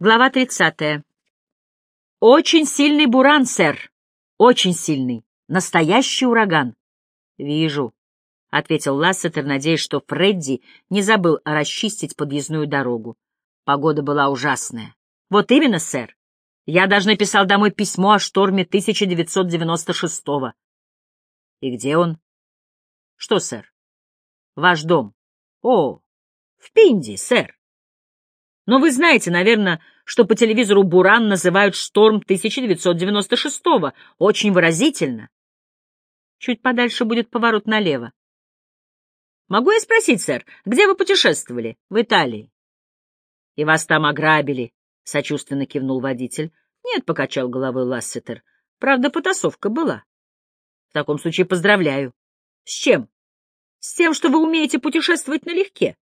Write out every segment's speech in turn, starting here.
Глава 30. Очень сильный буран, сэр. Очень сильный. Настоящий ураган. Вижу, — ответил Лассетер, надеясь, что Фредди не забыл расчистить подъездную дорогу. Погода была ужасная. Вот именно, сэр. Я даже написал домой письмо о шторме 1996-го. И где он? Что, сэр? Ваш дом. О, в Пинди, сэр. Но вы знаете, наверное, что по телевизору «Буран» называют шторм 1996-го. Очень выразительно. Чуть подальше будет поворот налево. Могу я спросить, сэр, где вы путешествовали? В Италии. И вас там ограбили, — сочувственно кивнул водитель. Нет, — покачал головой Лассетер. Правда, потасовка была. В таком случае поздравляю. С чем? С тем, что вы умеете путешествовать налегке.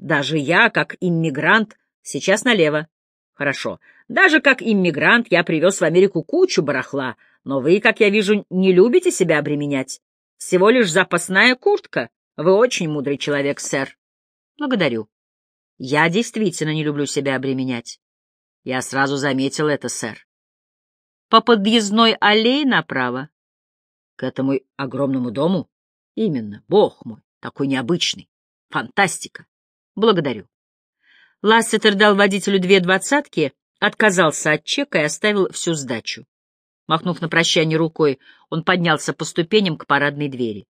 Даже я, как иммигрант, сейчас налево. Хорошо. Даже как иммигрант я привез в Америку кучу барахла, но вы, как я вижу, не любите себя обременять. Всего лишь запасная куртка. Вы очень мудрый человек, сэр. Благодарю. Я действительно не люблю себя обременять. Я сразу заметил это, сэр. По подъездной аллее направо. К этому огромному дому? Именно. Бог мой, такой необычный. Фантастика. Благодарю. Лассетер дал водителю две двадцатки, отказался от чека и оставил всю сдачу. Махнув на прощание рукой, он поднялся по ступеням к парадной двери.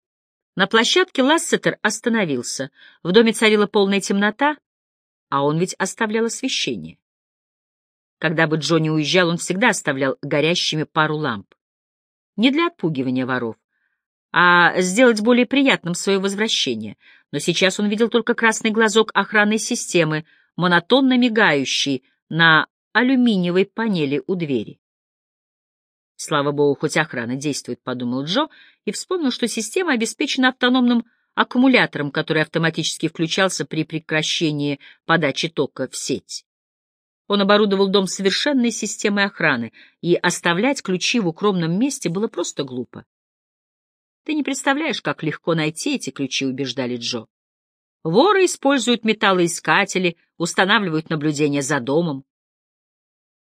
На площадке Лассетер остановился. В доме царила полная темнота, а он ведь оставлял освещение. Когда бы Джонни уезжал, он всегда оставлял горящими пару ламп. Не для отпугивания воров, а сделать более приятным свое возвращение. Но сейчас он видел только красный глазок охранной системы, монотонно мигающий на алюминиевой панели у двери. Слава богу, хоть охрана действует, — подумал Джо, и вспомнил, что система обеспечена автономным аккумулятором, который автоматически включался при прекращении подачи тока в сеть. Он оборудовал дом совершенной системой охраны, и оставлять ключи в укромном месте было просто глупо. Ты не представляешь, как легко найти эти ключи, убеждали Джо. Воры используют металлоискатели, устанавливают наблюдение за домом.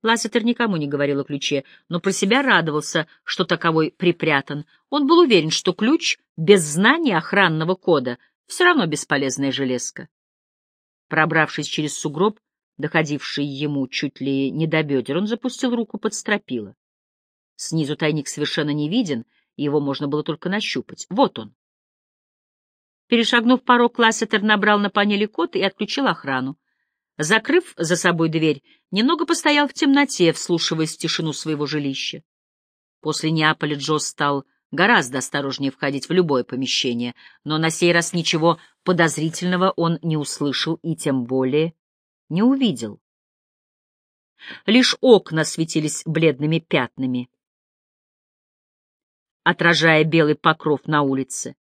Лассетер никому не говорил о ключе, но про себя радовался, что таковой припрятан. Он был уверен, что ключ без знания охранного кода все равно бесполезная железка. Пробравшись через сугроб, доходивший ему чуть ли не до бедер, он запустил руку под стропила. Снизу тайник совершенно не виден — его можно было только нащупать. Вот он. Перешагнув порог, Лассетер набрал на панели код и отключил охрану. Закрыв за собой дверь, немного постоял в темноте, вслушиваясь в тишину своего жилища. После Неаполя Джо стал гораздо осторожнее входить в любое помещение, но на сей раз ничего подозрительного он не услышал и тем более не увидел. Лишь окна светились бледными пятнами отражая белый покров на улице.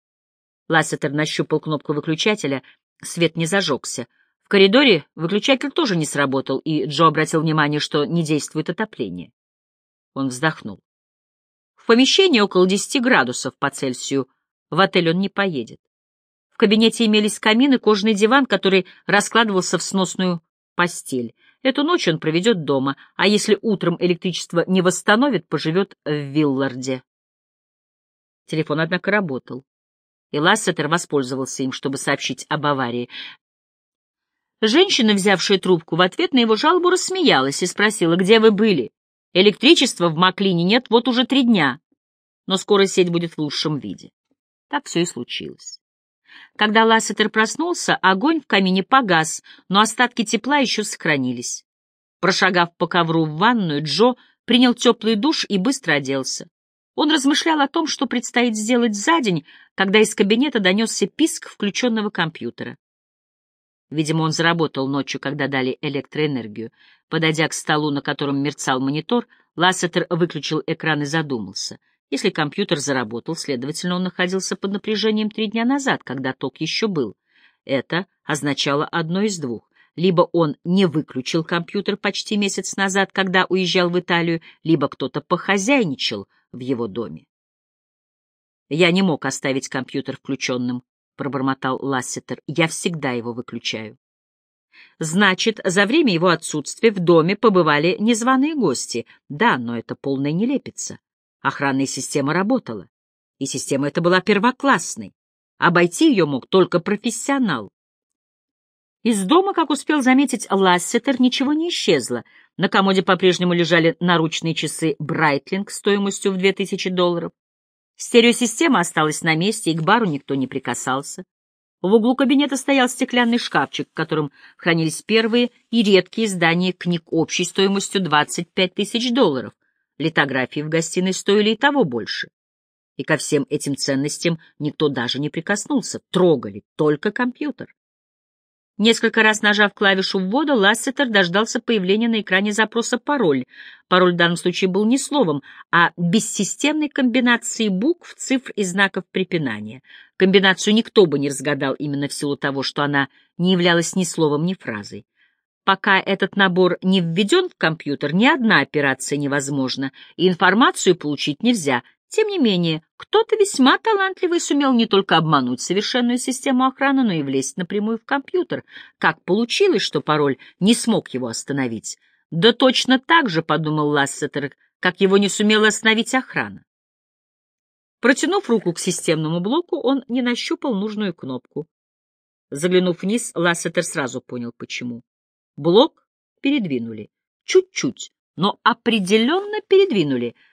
Лассетер нащупал кнопку выключателя, свет не зажегся. В коридоре выключатель тоже не сработал, и Джо обратил внимание, что не действует отопление. Он вздохнул. В помещении около 10 градусов по Цельсию. В отель он не поедет. В кабинете имелись камин и кожаный диван, который раскладывался в сносную постель. Эту ночь он проведет дома, а если утром электричество не восстановит, поживет в Вилларде. Телефон, однако, работал, и Лассетер воспользовался им, чтобы сообщить об аварии. Женщина, взявшая трубку, в ответ на его жалобу рассмеялась и спросила, где вы были. Электричества в Маклине нет вот уже три дня, но скоро сеть будет в лучшем виде. Так все и случилось. Когда Лассетер проснулся, огонь в камине погас, но остатки тепла еще сохранились. Прошагав по ковру в ванную, Джо принял теплый душ и быстро оделся. Он размышлял о том, что предстоит сделать за день, когда из кабинета донесся писк включенного компьютера. Видимо, он заработал ночью, когда дали электроэнергию. Подойдя к столу, на котором мерцал монитор, Лассетер выключил экран и задумался. Если компьютер заработал, следовательно, он находился под напряжением три дня назад, когда ток еще был. Это означало одно из двух. Либо он не выключил компьютер почти месяц назад, когда уезжал в Италию, либо кто-то похозяйничал в его доме. «Я не мог оставить компьютер включенным», — пробормотал Лассетер. «Я всегда его выключаю». Значит, за время его отсутствия в доме побывали незваные гости. Да, но это полная нелепица. Охранная система работала. И система эта была первоклассной. Обойти ее мог только профессионал. Из дома, как успел заметить Лассетер, ничего не исчезло. На комоде по-прежнему лежали наручные часы Брайтлинг стоимостью в 2000 долларов. Стереосистема осталась на месте, и к бару никто не прикасался. В углу кабинета стоял стеклянный шкафчик, в котором хранились первые и редкие издания книг общей стоимостью 25 тысяч долларов. Литографии в гостиной стоили и того больше. И ко всем этим ценностям никто даже не прикоснулся, трогали только компьютер. Несколько раз нажав клавишу ввода, Лассетер дождался появления на экране запроса «пароль». Пароль в данном случае был не словом, а бессистемной комбинацией букв, цифр и знаков препинания. Комбинацию никто бы не разгадал именно в силу того, что она не являлась ни словом, ни фразой. Пока этот набор не введен в компьютер, ни одна операция невозможна, и информацию получить нельзя — тем не менее, кто-то весьма талантливый сумел не только обмануть совершенную систему охраны, но и влезть напрямую в компьютер. Как получилось, что пароль не смог его остановить? Да точно так же, — подумал Лассетер, — как его не сумела остановить охрана. Протянув руку к системному блоку, он не нащупал нужную кнопку. Заглянув вниз, Лассетер сразу понял, почему. Блок передвинули. Чуть-чуть, но определенно передвинули —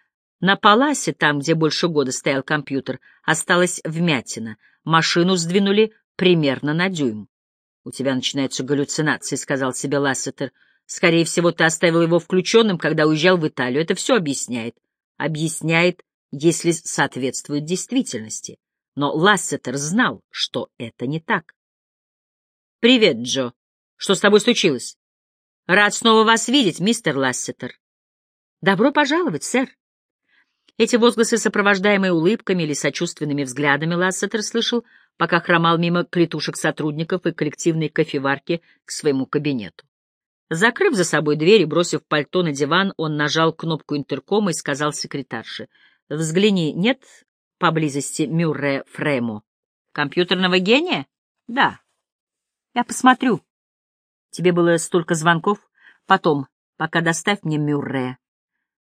на паласе, там, где больше года стоял компьютер, осталась вмятина. Машину сдвинули примерно на дюйм. — У тебя начинаются галлюцинации, — сказал себе Лассетер. — Скорее всего, ты оставил его включенным, когда уезжал в Италию. Это все объясняет. Объясняет, если соответствует действительности. Но Лассетер знал, что это не так. — Привет, Джо. Что с тобой случилось? — Рад снова вас видеть, мистер Лассетер. — Добро пожаловать, сэр. Эти возгласы, сопровождаемые улыбками или сочувственными взглядами, Лассетер слышал, пока хромал мимо клетушек сотрудников и коллективной кофеварки к своему кабинету. Закрыв за собой дверь и бросив пальто на диван, он нажал кнопку интеркома и сказал секретарше, «Взгляни, нет поблизости Мюррея Фремо?» «Компьютерного гения?» «Да». «Я посмотрю». «Тебе было столько звонков?» «Потом, пока доставь мне Мюррея».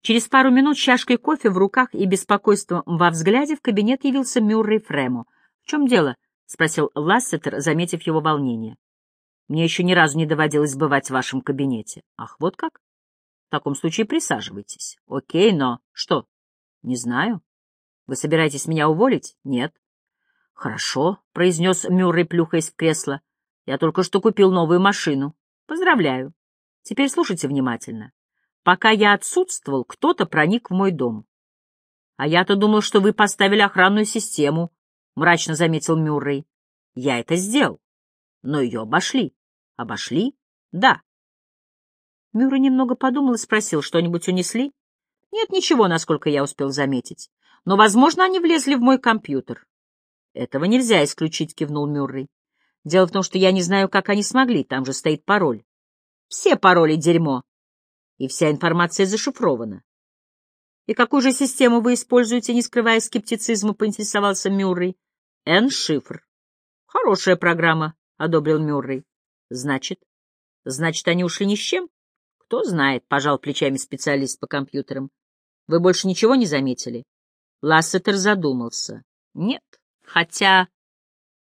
Через пару минут с чашкой кофе в руках и беспокойством во взгляде в кабинет явился Мюррей Фремо. — В чем дело? — спросил Лассетер, заметив его волнение. — Мне еще ни разу не доводилось бывать в вашем кабинете. — Ах, вот как? — В таком случае присаживайтесь. — Окей, но... Что? — Не знаю. — Вы собираетесь меня уволить? — Нет. — Хорошо, — произнес Мюррей, плюхаясь в кресло. — Я только что купил новую машину. — Поздравляю. Теперь слушайте внимательно. Пока я отсутствовал, кто-то проник в мой дом. — А я-то думал, что вы поставили охранную систему, — мрачно заметил Мюррей. — Я это сделал. Но ее обошли. — Обошли? — Да. Мюррей немного подумал и спросил, что-нибудь унесли? — Нет, ничего, насколько я успел заметить. Но, возможно, они влезли в мой компьютер. — Этого нельзя исключить, — кивнул Мюррей. — Дело в том, что я не знаю, как они смогли, там же стоит пароль. — Все пароли — дерьмо, и вся информация зашифрована. «И какую же систему вы используете, не скрывая скептицизма?» — поинтересовался Мюррей. «Н-шифр». «Хорошая программа», — одобрил Мюррей. «Значит? Значит, они ушли ни с чем?» «Кто знает», — пожал плечами специалист по компьютерам. «Вы больше ничего не заметили?» Лассетер задумался. «Нет, хотя...»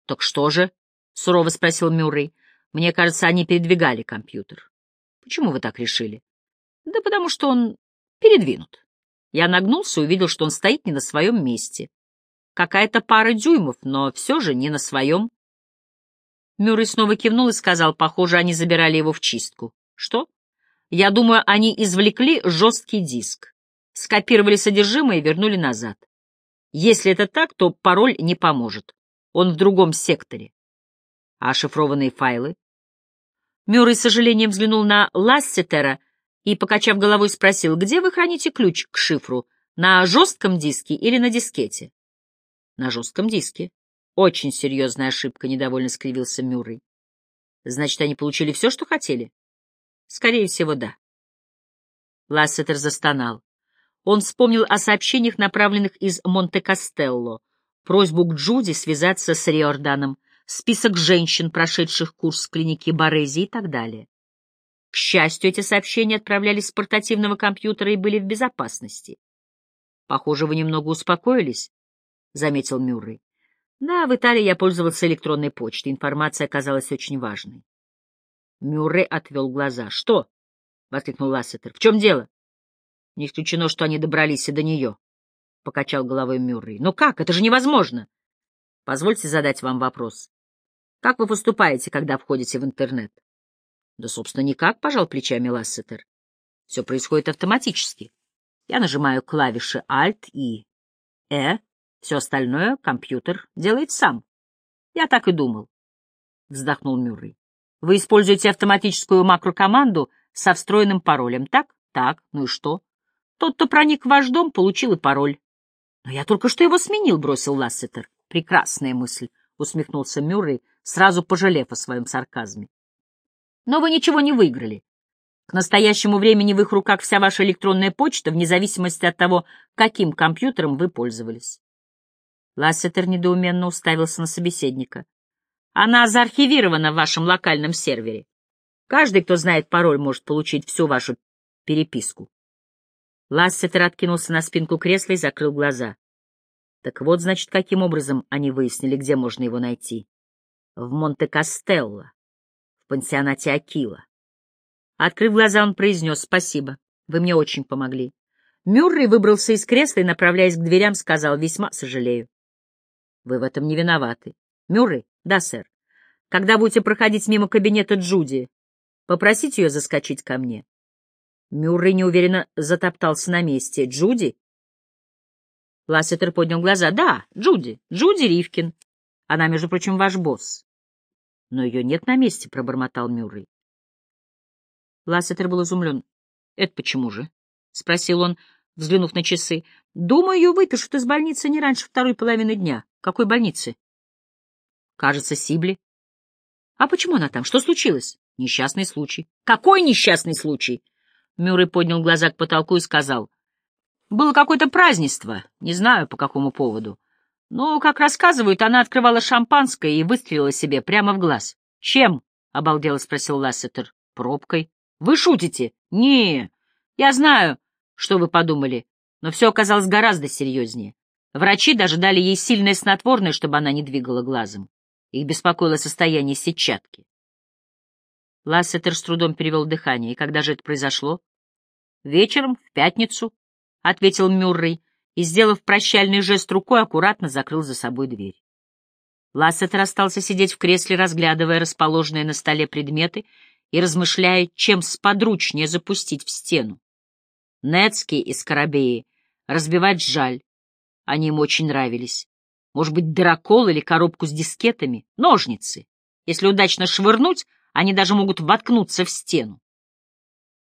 «Так что же?» — сурово спросил Мюррей. «Мне кажется, они передвигали компьютер». «Почему вы так решили?» Да потому что он передвинут. Я нагнулся и увидел, что он стоит не на своем месте. Какая-то пара дюймов, но все же не на своем. Мюррей снова кивнул и сказал, похоже, они забирали его в чистку. Что? Я думаю, они извлекли жесткий диск, скопировали содержимое и вернули назад. Если это так, то пароль не поможет. Он в другом секторе. А шифрованные файлы? Мюррей с сожалением взглянул на Лассетера и, покачав головой, спросил, где вы храните ключ к шифру, на жестком диске или на дискете? На жестком диске. Очень серьезная ошибка, недовольно скривился Мюррей. Значит, они получили все, что хотели? Скорее всего, да. Лассетер застонал. Он вспомнил о сообщениях, направленных из Монте-Кастелло, просьбу к Джуди связаться с Риорданом, список женщин, прошедших курс в клинике Борези и так далее. К счастью, эти сообщения отправлялись с портативного компьютера и были в безопасности. «Похоже, вы немного успокоились», — заметил Мюррей. «Да, в Италии я пользовался электронной почтой. Информация оказалась очень важной». Мюррей отвел глаза. «Что?» — воскликнул Лассетер. «В чем дело?» «Не исключено, что они добрались и до нее», — покачал головой Мюррей. «Но как? Это же невозможно!» «Позвольте задать вам вопрос. Как вы поступаете, когда входите в интернет?» «Да, собственно, никак», — пожал плечами Лассетер. «Все происходит автоматически. Я нажимаю клавиши Alt и E, все остальное компьютер делает сам. Я так и думал», — вздохнул Мюррей. «Вы используете автоматическую макрокоманду со встроенным паролем, так? Так, ну и что? Тот, кто проник в ваш дом, получил и пароль. — Но я только что его сменил, — бросил Лассетер. — Прекрасная мысль, — усмехнулся Мюррей, сразу пожалев о своем сарказме. — Но вы ничего не выиграли. К настоящему времени в их руках вся ваша электронная почта, вне зависимости от того, каким компьютером вы пользовались. Лассетер недоуменно уставился на собеседника. Она заархивирована в вашем локальном сервере. Каждый, кто знает пароль, может получить всю вашу переписку. Лассетер откинулся на спинку кресла и закрыл глаза. Так вот, значит, каким образом они выяснили, где можно его найти. В Монте-Кастелло, в пансионате Акила. Открыв глаза, он произнес «Спасибо, вы мне очень помогли». Мюррей выбрался из кресла и, направляясь к дверям, сказал «Весьма сожалею». «Вы в этом не виноваты». «Мюррей?» «Да, сэр. Когда будете проходить мимо кабинета Джуди, попросите ее заскочить ко мне. Мюррей неуверенно затоптался на месте. «Джуди?» Лассетер поднял глаза. «Да, Джуди. Джуди Ривкин. Она, между прочим, ваш босс». «Но ее нет на месте», — пробормотал Мюррей. Лассетер был изумлен. «Это почему же?» — спросил он, взглянув на часы. «Думаю, ее выпишут из больницы не раньше второй половины дня. Какой больницы?» «Кажется, Сибли». «А почему она там? Что случилось?» «Несчастный случай». «Какой несчастный случай?» Мюррей поднял глаза к потолку и сказал. «Было какое-то празднество, не знаю, по какому поводу. Но, как рассказывают, она открывала шампанское и выстрелила себе прямо в глаз. Чем?» — обалдело спросил Лассетер. «Пробкой». «Вы шутите?» «Не, я знаю, что вы подумали, но все оказалось гораздо серьезнее. Врачи даже дали ей сильное снотворное, чтобы она не двигала глазом. Их беспокоило состояние сетчатки. Лассетер с трудом перевел дыхание. И когда же это произошло? Вечером, в пятницу, — ответил Мюррей, и, сделав прощальный жест рукой, аккуратно закрыл за собой дверь. Лассетер остался сидеть в кресле, разглядывая расположенные на столе предметы и размышляя, чем сподручнее запустить в стену. Нецкий и Скоробеи разбивать жаль. Они ему очень нравились. Может быть, дракол или коробку с дискетами? Ножницы. Если удачно швырнуть, они даже могут воткнуться в стену.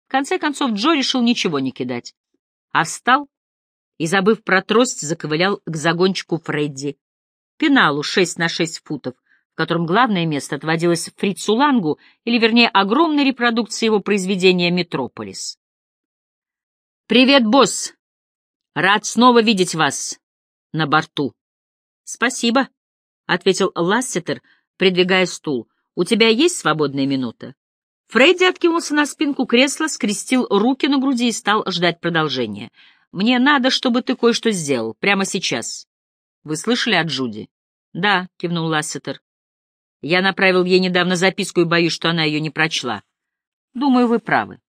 В конце концов, Джо решил ничего не кидать, а встал и, забыв про трость, заковылял к загончику Фредди, пеналу 6 на 6 футов, в котором главное место отводилось Фрицу Лангу, или, вернее, огромной репродукции его произведения «Метрополис». «Привет, босс! Рад снова видеть вас на борту». «Спасибо», — ответил Лассетер, придвигая стул. «У тебя есть свободная минута?» Фредди откинулся на спинку кресла, скрестил руки на груди и стал ждать продолжения. «Мне надо, чтобы ты кое-что сделал. Прямо сейчас». «Вы слышали от Джуди?» «Да», — кивнул Лассетер. «Я направил ей недавно записку и боюсь, что она ее не прочла». «Думаю, вы правы.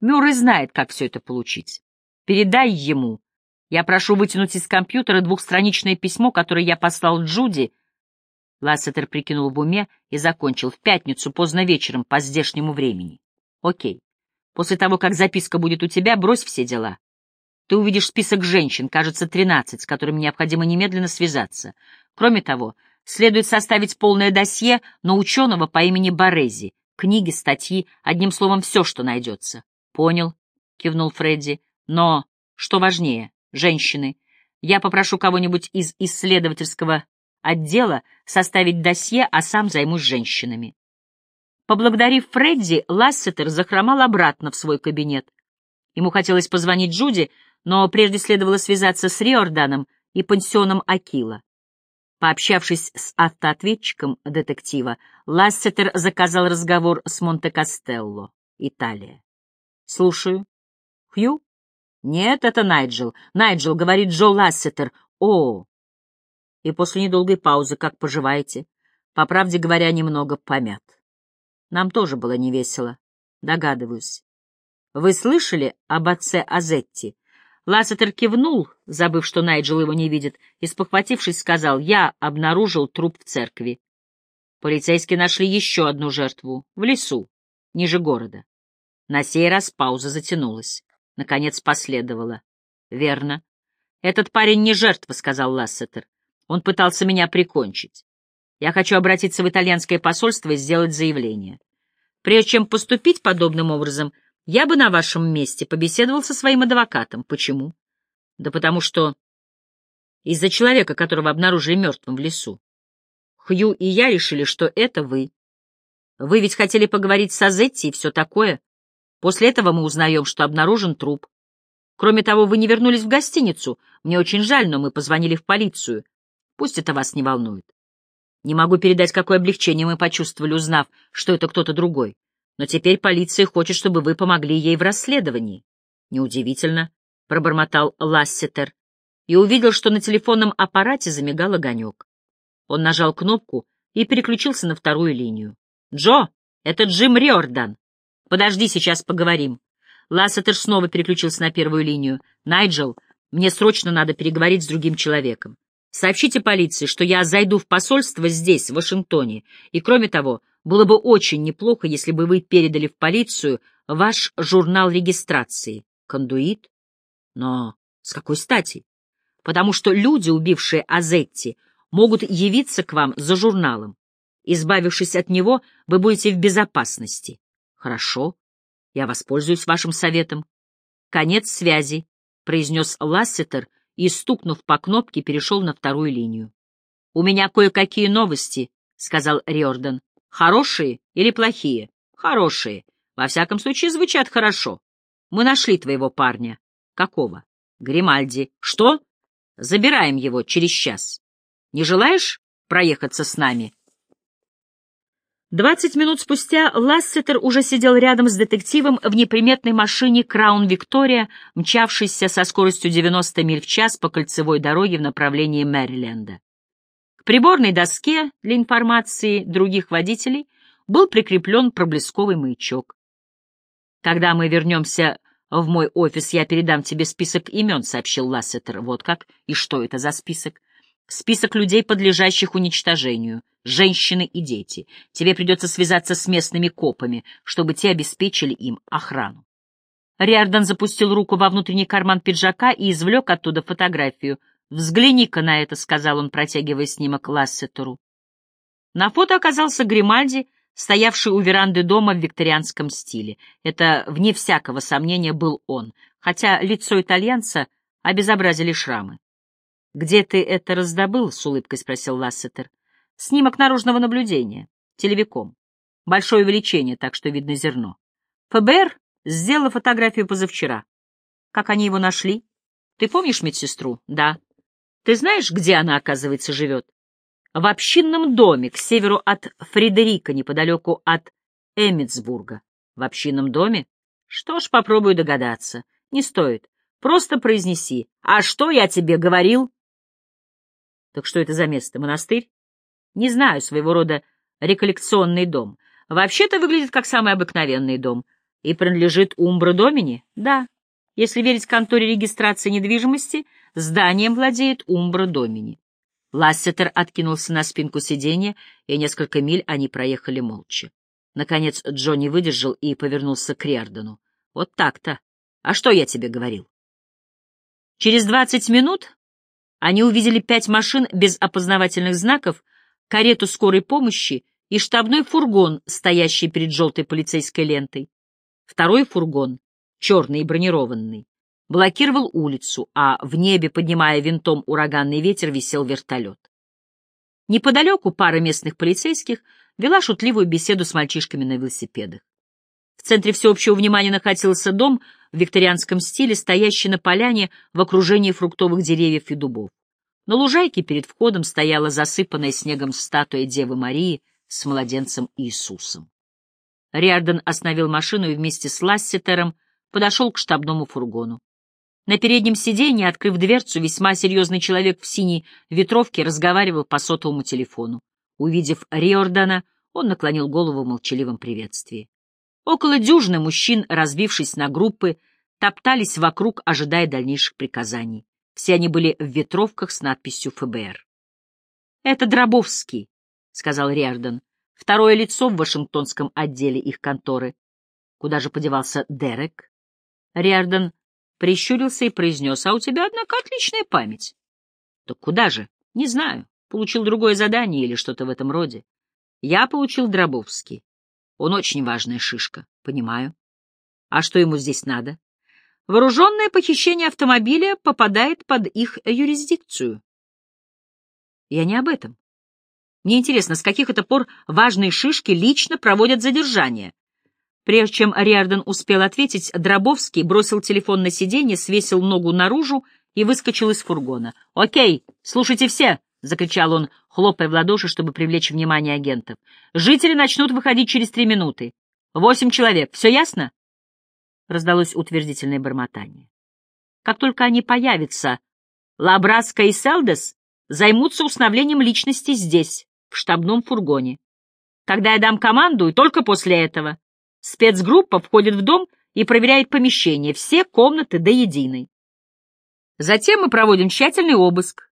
Мюррей знает, как все это получить. Передай ему. Я прошу вытянуть из компьютера двухстраничное письмо, которое я послал Джуди, — Лассетер прикинул в уме и закончил в пятницу поздно вечером по здешнему времени. Окей. После того, как записка будет у тебя, брось все дела. Ты увидишь список женщин, кажется, тринадцать, с которыми необходимо немедленно связаться. Кроме того, следует составить полное досье на ученого по имени Борези. Книги, статьи, одним словом, все, что найдется. Понял, кивнул Фредди. Но, что важнее, женщины. Я попрошу кого-нибудь из исследовательского отдела составить досье, а сам займусь женщинами. Поблагодарив Фредди, Лассетер захромал обратно в свой кабинет. Ему хотелось позвонить Джуди, но прежде следовало связаться с Риорданом и пансионом Акила. Пообщавшись с автоответчиком детектива, Лассетер заказал разговор с Монте-Кастелло, Италия. «Слушаю». «Хью?» «Нет, это Найджел. Найджел, — говорит Джо Лассетер. О!» И после недолгой паузы, как поживаете? По правде говоря, немного помят. Нам тоже было невесело. Догадываюсь. Вы слышали об отце Азетти? Лассетер кивнул, забыв, что Найджел его не видит, и, спохватившись, сказал, «Я обнаружил труп в церкви». Полицейские нашли еще одну жертву в лесу, ниже города. На сей раз пауза затянулась. Наконец последовала. «Верно. Этот парень не жертва», — сказал Лассетер. «Он пытался меня прикончить. Я хочу обратиться в итальянское посольство и сделать заявление. Прежде чем поступить подобным образом, — я бы на вашем месте побеседовал со своим адвокатом. Почему? Да потому что из-за человека, которого обнаружили мертвым в лесу. Хью и я решили, что это вы. Вы ведь хотели поговорить с Азетти и все такое. После этого мы узнаем, что обнаружен труп. Кроме того, вы не вернулись в гостиницу. Мне очень жаль, но мы позвонили в полицию. Пусть это вас не волнует. Не могу передать, какое облегчение мы почувствовали, узнав, что это кто-то другой. Но теперь полиция хочет, чтобы вы помогли ей в расследовании. Неудивительно, — пробормотал Лассетер и увидел, что на телефонном аппарате замигал огонек. Он нажал кнопку и переключился на вторую линию. «Джо, это Джим Риордан. Подожди, сейчас поговорим». Лассетер снова переключился на первую линию. «Найджел, мне срочно надо переговорить с другим человеком. Сообщите полиции, что я зайду в посольство здесь, в Вашингтоне, и, кроме того, было бы очень неплохо, если бы вы передали в полицию ваш журнал регистрации. Кондуит? Но с какой стати? Потому что люди, убившие Азетти, могут явиться к вам за журналом. Избавившись от него, вы будете в безопасности. Хорошо, я воспользуюсь вашим советом. Конец связи, — произнес Лассетер и, стукнув по кнопке, перешел на вторую линию. — У меня кое-какие новости, — сказал Риордан. Хорошие или плохие? Хорошие. Во всяком случае, звучат хорошо. Мы нашли твоего парня. Какого? Гримальди. Что? Забираем его через час. Не желаешь проехаться с нами? Двадцать минут спустя Лассетер уже сидел рядом с детективом в неприметной машине «Краун Виктория», мчавшейся со скоростью 90 миль в час по кольцевой дороге в направлении Мэриленда приборной доске для информации других водителей был прикреплен проблесковый маячок. «Когда мы вернемся в мой офис, я передам тебе список имен», — сообщил Лассетер. «Вот как? И что это за список?» «Список людей, подлежащих уничтожению, женщины и дети. Тебе придется связаться с местными копами, чтобы те обеспечили им охрану». Риордан запустил руку во внутренний карман пиджака и извлек оттуда фотографию — «Взгляни-ка на это», — сказал он, протягивая снимок Лассетеру. На фото оказался Гримальди, стоявший у веранды дома в викторианском стиле. Это, вне всякого сомнения, был он, хотя лицо итальянца обезобразили шрамы. «Где ты это раздобыл?» — с улыбкой спросил Лассетер. «Снимок наружного наблюдения. Телевиком. Большое увеличение, так что видно зерно. ФБР сделала фотографию позавчера. Как они его нашли? Ты помнишь медсестру? Да. Ты знаешь, где она, оказывается, живет? В общинном доме к северу от Фредерика, неподалеку от Эммитсбурга. В общинном доме? Что ж, попробую догадаться. Не стоит. Просто произнеси. А что я тебе говорил? Так что это за место? Монастырь? Не знаю, своего рода реколлекционный дом. Вообще-то выглядит как самый обыкновенный дом. И принадлежит Умбро Домини? Да. Если верить конторе регистрации недвижимости, зданием владеет Умбра Домини. Лассетер откинулся на спинку сиденья, и несколько миль они проехали молча. Наконец Джонни выдержал и повернулся к Риордану. «Вот так-то. А что я тебе говорил?» Через двадцать минут они увидели пять машин без опознавательных знаков, карету скорой помощи и штабной фургон, стоящий перед желтой полицейской лентой. Второй фургон черный и бронированный, блокировал улицу, а в небе, поднимая винтом ураганный ветер, висел вертолет. Неподалеку пара местных полицейских вела шутливую беседу с мальчишками на велосипедах. В центре всеобщего внимания находился дом в викторианском стиле, стоящий на поляне в окружении фруктовых деревьев и дубов. На лужайке перед входом стояла засыпанная снегом статуя Девы Марии с младенцем Иисусом. Риарден остановил машину и вместе с Лассетером подошел к штабному фургону. На переднем сиденье, открыв дверцу, весьма серьезный человек в синей ветровке разговаривал по сотовому телефону. Увидев Риордана, он наклонил голову в молчаливом приветствии. Около дюжины мужчин, разбившись на группы, топтались вокруг, ожидая дальнейших приказаний. Все они были в ветровках с надписью ФБР. «Это Дробовский», — сказал Риордан, второе лицо в Вашингтонском отделе их конторы. Куда же подевался Дерек? Риордан прищурился и произнес, а у тебя, однако, отличная память. Так куда же? Не знаю. Получил другое задание или что-то в этом роде. Я получил Дробовский. Он очень важная шишка. Понимаю. А что ему здесь надо? Вооруженное похищение автомобиля попадает под их юрисдикцию. Я не об этом. Мне интересно, с каких это пор важные шишки лично проводят задержание? Прежде чем Риарден успел ответить, Дробовский бросил телефон на сиденье, свесил ногу наружу и выскочил из фургона. «Окей, слушайте все!» — закричал он, хлопая в ладоши, чтобы привлечь внимание агентов. «Жители начнут выходить через три минуты. Восемь человек. Все ясно?» Раздалось утвердительное бормотание. «Как только они появятся, Лабраска и Селдес займутся установлением личности здесь, в штабном фургоне. Когда я дам команду, и только после этого...» Спецгруппа входит в дом и проверяет помещение, все комнаты до единой. Затем мы проводим тщательный обыск.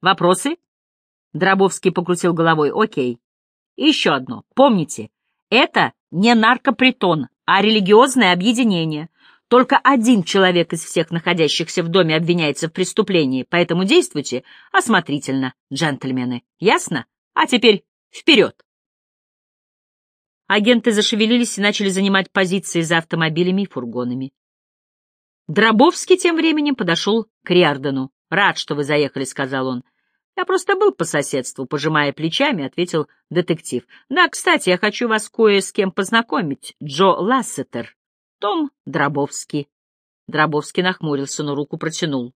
Вопросы? Дробовский покрутил головой. Окей. И еще одно. Помните, это не наркопритон, а религиозное объединение. Только один человек из всех находящихся в доме обвиняется в преступлении, поэтому действуйте осмотрительно, джентльмены. Ясно? А теперь вперед! Агенты зашевелились и начали занимать позиции за автомобилями и фургонами. Дробовский тем временем подошел к Риардену. «Рад, что вы заехали», — сказал он. «Я просто был по соседству», — пожимая плечами, ответил детектив. «Да, кстати, я хочу вас кое с кем познакомить. Джо Лассетер. Том Дробовский». Дробовский нахмурился, но руку протянул.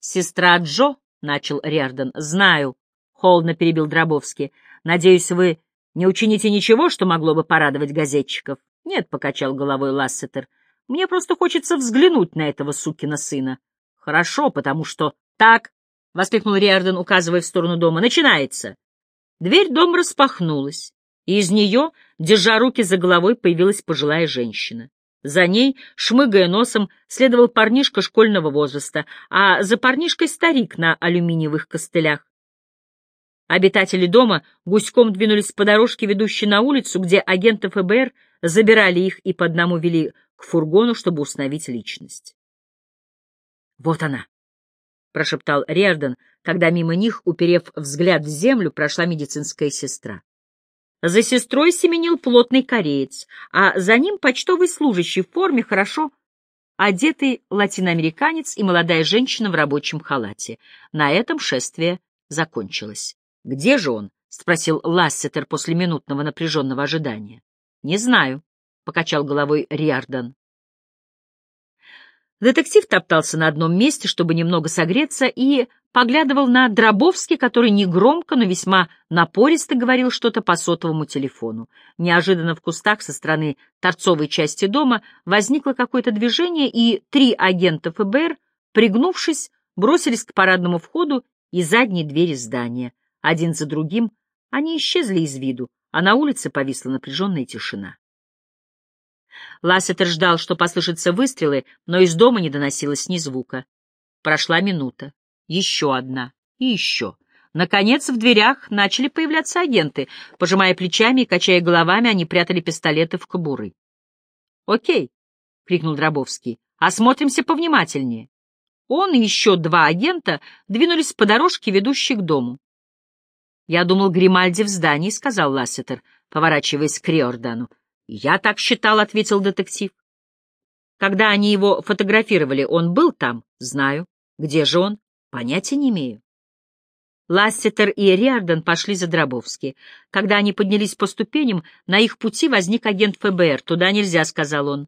«Сестра Джо», — начал Риарден. «Знаю», — холодно перебил Дробовский. «Надеюсь, вы не учините ничего, что могло бы порадовать газетчиков? — Нет, — покачал головой Лассетер. — Мне просто хочется взглянуть на этого сукина сына. — Хорошо, потому что... — Так, — воскликнул Риарден, указывая в сторону дома, — начинается. Дверь дома распахнулась, и из нее, держа руки за головой, появилась пожилая женщина. За ней, шмыгая носом, следовал парнишка школьного возраста, а за парнишкой старик на алюминиевых костылях. Обитатели дома гуськом двинулись по дорожке, ведущей на улицу, где агенты ФБР забирали их и по одному вели к фургону, чтобы установить личность. «Вот она!» — прошептал Риордан, когда мимо них, уперев взгляд в землю, прошла медицинская сестра. За сестрой семенил плотный кореец, а за ним почтовый служащий в форме, хорошо одетый латиноамериканец и молодая женщина в рабочем халате. На этом шествие закончилось. «Где же он?» — спросил Лассетер после минутного напряженного ожидания. «Не знаю», — покачал головой Риардан. Детектив топтался на одном месте, чтобы немного согреться, и поглядывал на Дробовский, который негромко, но весьма напористо говорил что-то по сотовому телефону. Неожиданно в кустах со стороны торцовой части дома возникло какое-то движение, и три агента ФБР, пригнувшись, бросились к парадному входу и задней двери здания. Один за другим они исчезли из виду, а на улице повисла напряженная тишина. Лассетер ждал, что послышатся выстрелы, но из дома не доносилось ни звука. Прошла минута, еще одна и еще. Наконец в дверях начали появляться агенты. Пожимая плечами и качая головами, они прятали пистолеты в кобуры. «Окей», — крикнул Дробовский, — «осмотримся повнимательнее». Он и еще два агента двинулись по дорожке, ведущей к дому. «Я думал, Гримальди в здании», — сказал Лассетер, поворачиваясь к Риордану. «Я так считал», — ответил детектив. «Когда они его фотографировали, он был там?» «Знаю. Где же он?» «Понятия не имею». Лассетер и Риордан пошли за Дробовски. Когда они поднялись по ступеням, на их пути возник агент ФБР. «Туда нельзя», — сказал он.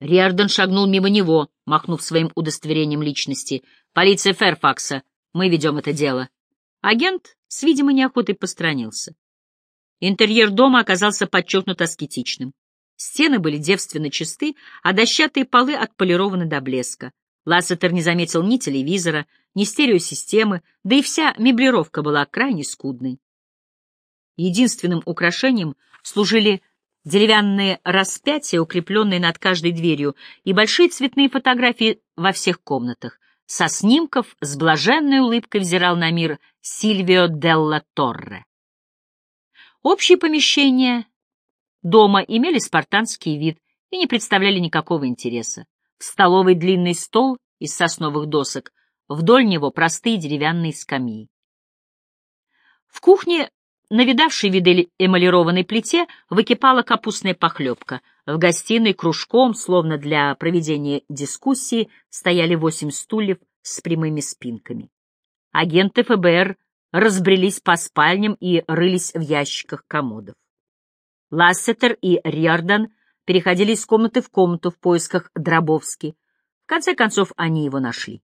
Риордан шагнул мимо него, махнув своим удостоверением личности. «Полиция Ферфакса. Мы ведем это дело. Агент с видимой неохотой постранился. Интерьер дома оказался подчеркнут аскетичным. Стены были девственно чисты, а дощатые полы отполированы до блеска. Лассетер не заметил ни телевизора, ни стереосистемы, да и вся меблировка была крайне скудной. Единственным украшением служили деревянные распятия, укрепленные над каждой дверью, и большие цветные фотографии во всех комнатах. Со снимков с блаженной улыбкой взирал на мир Сильвио Делла Торре. Общие помещения дома имели спартанский вид и не представляли никакого интереса. В столовой длинный стол из сосновых досок, вдоль него простые деревянные скамьи. В кухне на видавшей виды эмалированной плите выкипала капустная похлебка. В гостиной кружком, словно для проведения дискуссии, стояли восемь стульев с прямыми спинками. Агенты ФБР разбрелись по спальням и рылись в ящиках комодов. Лассетер и Риордан переходили из комнаты в комнату в поисках Дробовски. В конце концов, они его нашли.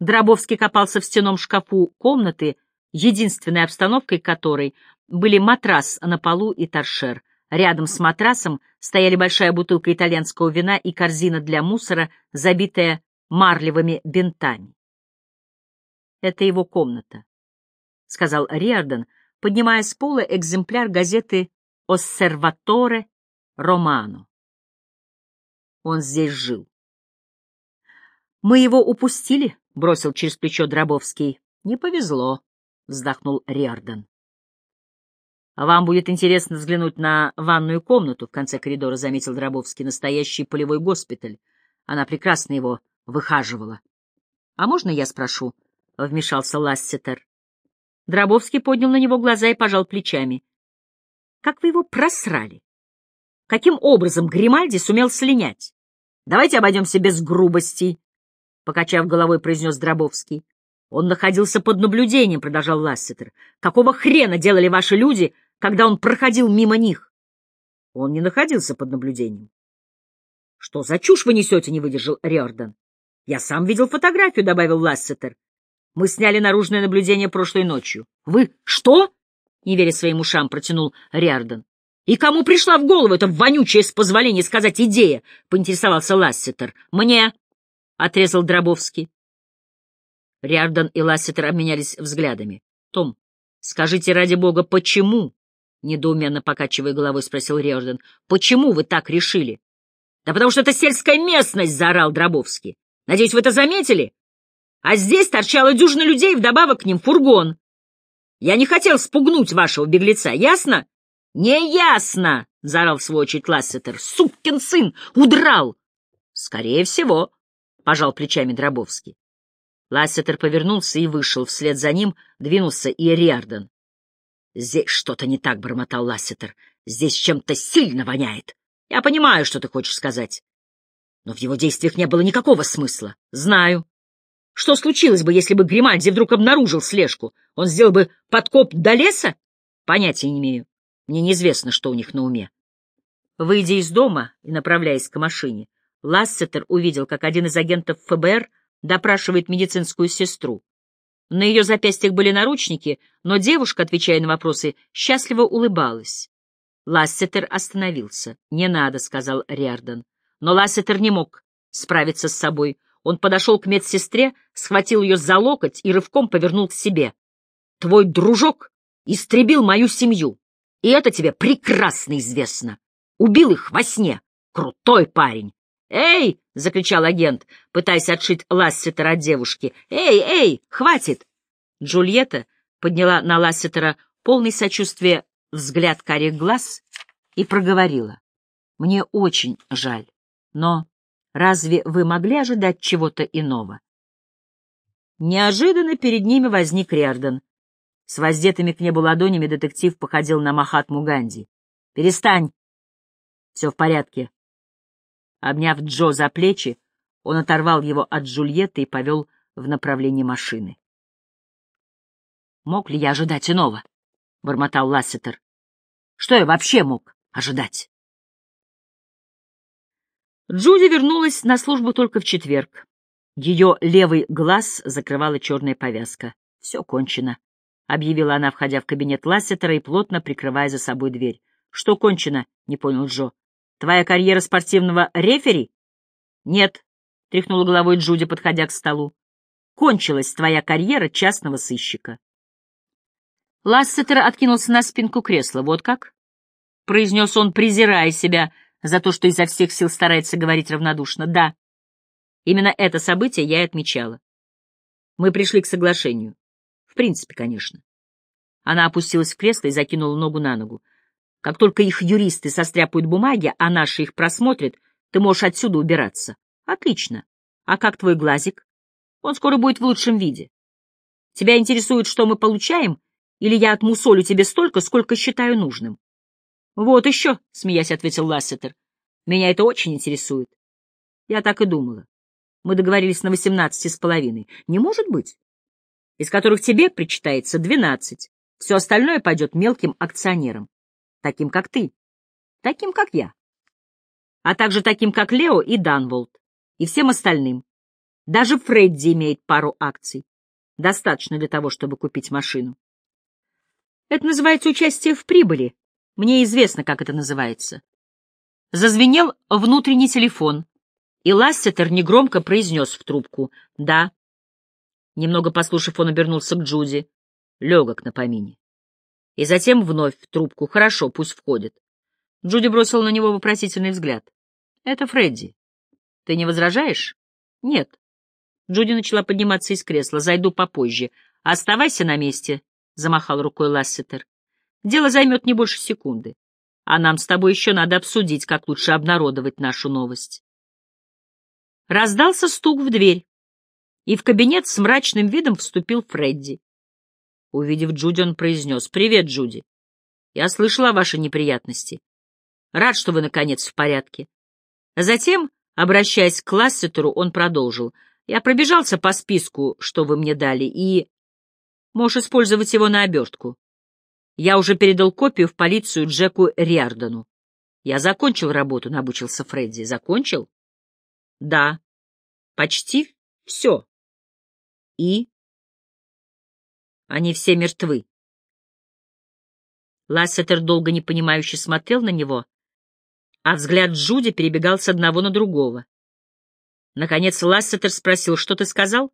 Дробовский копался в стеном шкафу комнаты, единственной обстановкой которой были матрас на полу и торшер. Рядом с матрасом стояли большая бутылка итальянского вина и корзина для мусора, забитая марлевыми бинтами. «Это его комната», — сказал Риордан, поднимая с пола экземпляр газеты «Оссерваторе Романо». Он здесь жил. «Мы его упустили», — бросил через плечо Дробовский. «Не повезло», — вздохнул Риордан. «А вам будет интересно взглянуть на ванную комнату», — в конце коридора заметил Дробовский, настоящий полевой госпиталь. Она прекрасно его выхаживала. «А можно я спрошу?» — вмешался Лассетер. Дробовский поднял на него глаза и пожал плечами. «Как вы его просрали? Каким образом Гримальди сумел слинять? Давайте обойдемся без грубостей», — покачав головой, произнес Дробовский. «Он находился под наблюдением», — продолжал Лассетер. «Какого хрена делали ваши люди, когда он проходил мимо них?» «Он не находился под наблюдением». «Что за чушь вы несете?» — не выдержал Риордан. «Я сам видел фотографию», — добавил Лассетер. «Мы сняли наружное наблюдение прошлой ночью». «Вы что?» — не веря своим ушам, протянул Риордан. «И кому пришла в голову эта вонючая, с позволения сказать, идея?» — поинтересовался Лассетер. «Мне», — отрезал Дробовский. Риордан и Лассетер обменялись взглядами. «Том, скажите ради бога, почему?» — недоуменно покачивая головой, спросил Риордан. «Почему вы так решили?» «Да потому что это сельская местность!» — заорал Дробовский. Надеюсь, вы это заметили? А здесь торчало дюжина людей, вдобавок к ним фургон. Я не хотел спугнуть вашего беглеца, ясно? — Не ясно! — заорал в свой очередь Лассетер. — Сукин сын! Удрал! — Скорее всего, — пожал плечами Дробовский. Лассетер повернулся и вышел. Вслед за ним двинулся и Риарден. — Здесь что-то не так, — бормотал Лассетер. — Здесь чем-то сильно воняет. Я понимаю, что ты хочешь сказать. Но в его действиях не было никакого смысла. Знаю. Что случилось бы, если бы Гримальди вдруг обнаружил слежку? Он сделал бы подкоп до леса? Понятия не имею. Мне неизвестно, что у них на уме. Выйдя из дома и направляясь к машине, Лассетер увидел, как один из агентов ФБР допрашивает медицинскую сестру. На ее запястьях были наручники, но девушка, отвечая на вопросы, счастливо улыбалась. Лассетер остановился. «Не надо», — сказал Риордан. Но Лассетер не мог справиться с собой. Он подошел к медсестре, схватил ее за локоть и рывком повернул к себе. «Твой дружок истребил мою семью, и это тебе прекрасно известно. Убил их во сне. Крутой парень!» «Эй!» — закричал агент, пытаясь отшить Лассетера от девушки. «Эй, эй, хватит!» Джульетта подняла на Лассетера полный сочувствия взгляд карих глаз и проговорила. «Мне очень жаль. Но разве вы могли ожидать чего-то иного? Неожиданно перед ними возник Риордан. С воздетыми к небу ладонями детектив походил на Махатму Ганди. «Перестань!» «Все в порядке». Обняв Джо за плечи, он оторвал его от Джульетты и повел в направлении машины. «Мог ли я ожидать иного?» — бормотал Лассетер. «Что я вообще мог ожидать?» Джуди вернулась на службу только в четверг. Ее левый глаз закрывала черная повязка. «Все кончено», — объявила она, входя в кабинет Лассетера и плотно прикрывая за собой дверь. «Что кончено?» — не понял Джо. «Твоя карьера спортивного рефери?» «Нет», — тряхнула головой Джуди, подходя к столу. «Кончилась твоя карьера частного сыщика». Лассетер откинулся на спинку кресла. «Вот как?» — произнес он, презирая себя за то, что изо всех сил старается говорить равнодушно. «Да, именно это событие я и отмечала. Мы пришли к соглашению. В принципе, конечно». Она опустилась в кресло и закинула ногу на ногу. Как только их юристы состряпают бумаги, а наши их просмотрят, ты можешь отсюда убираться. Отлично. А как твой глазик? Он скоро будет в лучшем виде. Тебя интересует, что мы получаем, или я отмусолю тебе столько, сколько считаю нужным? Вот еще, — смеясь ответил Лассетер. Меня это очень интересует. Я так и думала. Мы договорились на восемнадцати с половиной. Не может быть. Из которых тебе причитается двенадцать. Все остальное пойдет мелким акционерам таким как ты, таким как я, а также таким как Лео и Данволд, и всем остальным. Даже Фредди имеет пару акций. Достаточно для того, чтобы купить машину. Это называется участие в прибыли. Мне известно, как это называется. Зазвенел внутренний телефон, и Лассетер негромко произнес в трубку «Да». Немного послушав, он обернулся к Джуди. Легок на помине и затем вновь в трубку. «Хорошо, пусть входит». Джуди бросил на него вопросительный взгляд. «Это Фредди. Ты не возражаешь?» «Нет». Джуди начала подниматься из кресла. «Зайду попозже. Оставайся на месте», — замахал рукой Лассетер. «Дело займет не больше секунды. А нам с тобой еще надо обсудить, как лучше обнародовать нашу новость». Раздался стук в дверь, и в кабинет с мрачным видом вступил Фредди. Увидев Джуди, он произнес. «Привет, Джуди. Я слышал о вашей неприятности. Рад, что вы, наконец, в порядке». Затем, обращаясь к Лассетеру, он продолжил. «Я пробежался по списку, что вы мне дали, и... Можешь использовать его на обертку. Я уже передал копию в полицию Джеку Риардону. Я закончил работу, набучился Фредди. Закончил? Да. Почти все. И? Они все мертвы. Лассетер долго непонимающе смотрел на него, а взгляд Джуди перебегал с одного на другого. Наконец Лассетер спросил, что ты сказал?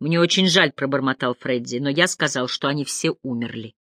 «Мне очень жаль», — пробормотал Фредди, — «но я сказал, что они все умерли».